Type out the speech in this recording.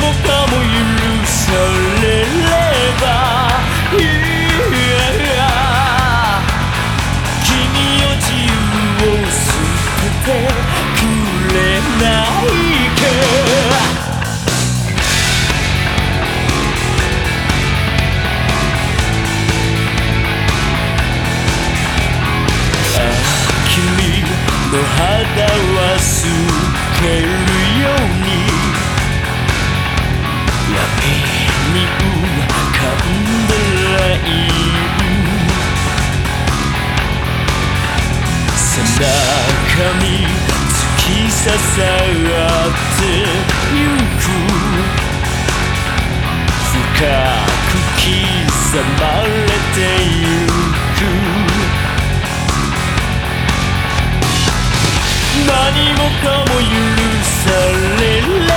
もかも許されればいや。君を自由を捨てて。に突き刺さってゆく深く刻まれてゆく何もかも許されない